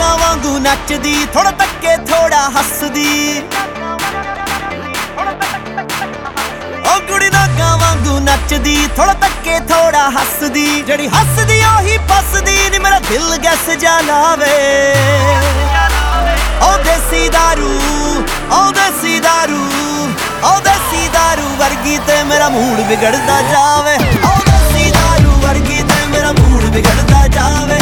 ਵਾਂਗੂ ਨੱਚਦੀ ਥੋੜਾ ਤੱਕੇ ਥੋੜਾ ਹੱਸਦੀ ਉਹ ਕੁੜੀ ਨਾਗਾ ਵਾਂਗੂ ਨੱਚਦੀ ਥੋੜਾ ਤੱਕੇ ਥੋੜਾ ਹੱਸਦੀ ਜਿਹੜੀ ਹੱਸਦੀ ਉਹੀ ਫੱਸਦੀ ਨੀ ਮੇਰਾ ਦਿਲ ਗੈਸ ਜਾ ਲਾਵੇ ਉਹ ਦੇਸੀ दारू ਉਹ ਦੇਸੀ दारू ਉਹ ਦੇਸੀ दारू ਵਰਗੀ ਤੇ ਮੇਰਾ ਮੂਡ ਵਿਗੜਦਾ ਜਾਵੇ ਉਹ ਦੇਸੀ दारू ਵਰਗੀ ਤੇ ਮੇਰਾ ਮੂਡ ਵਿਗੜਦਾ ਜਾਵੇ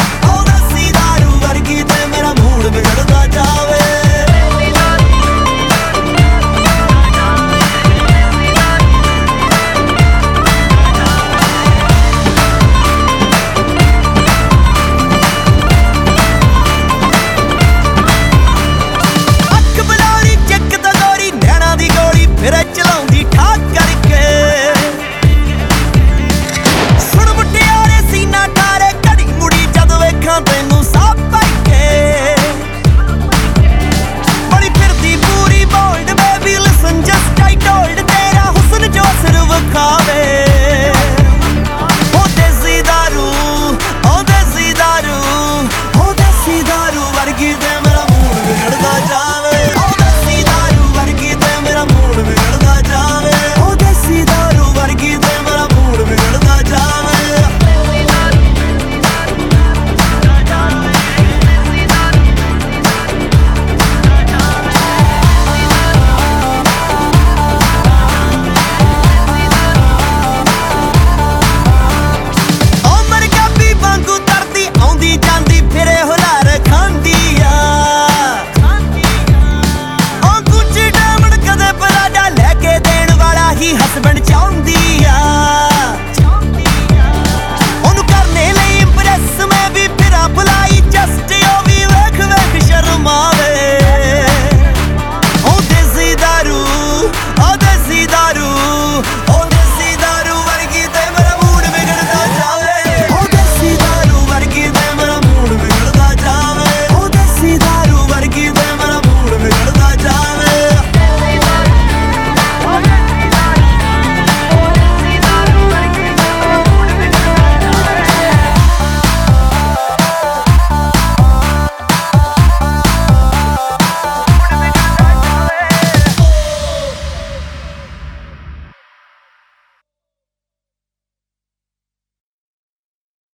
ਉਹ ਗੁੱਚੀ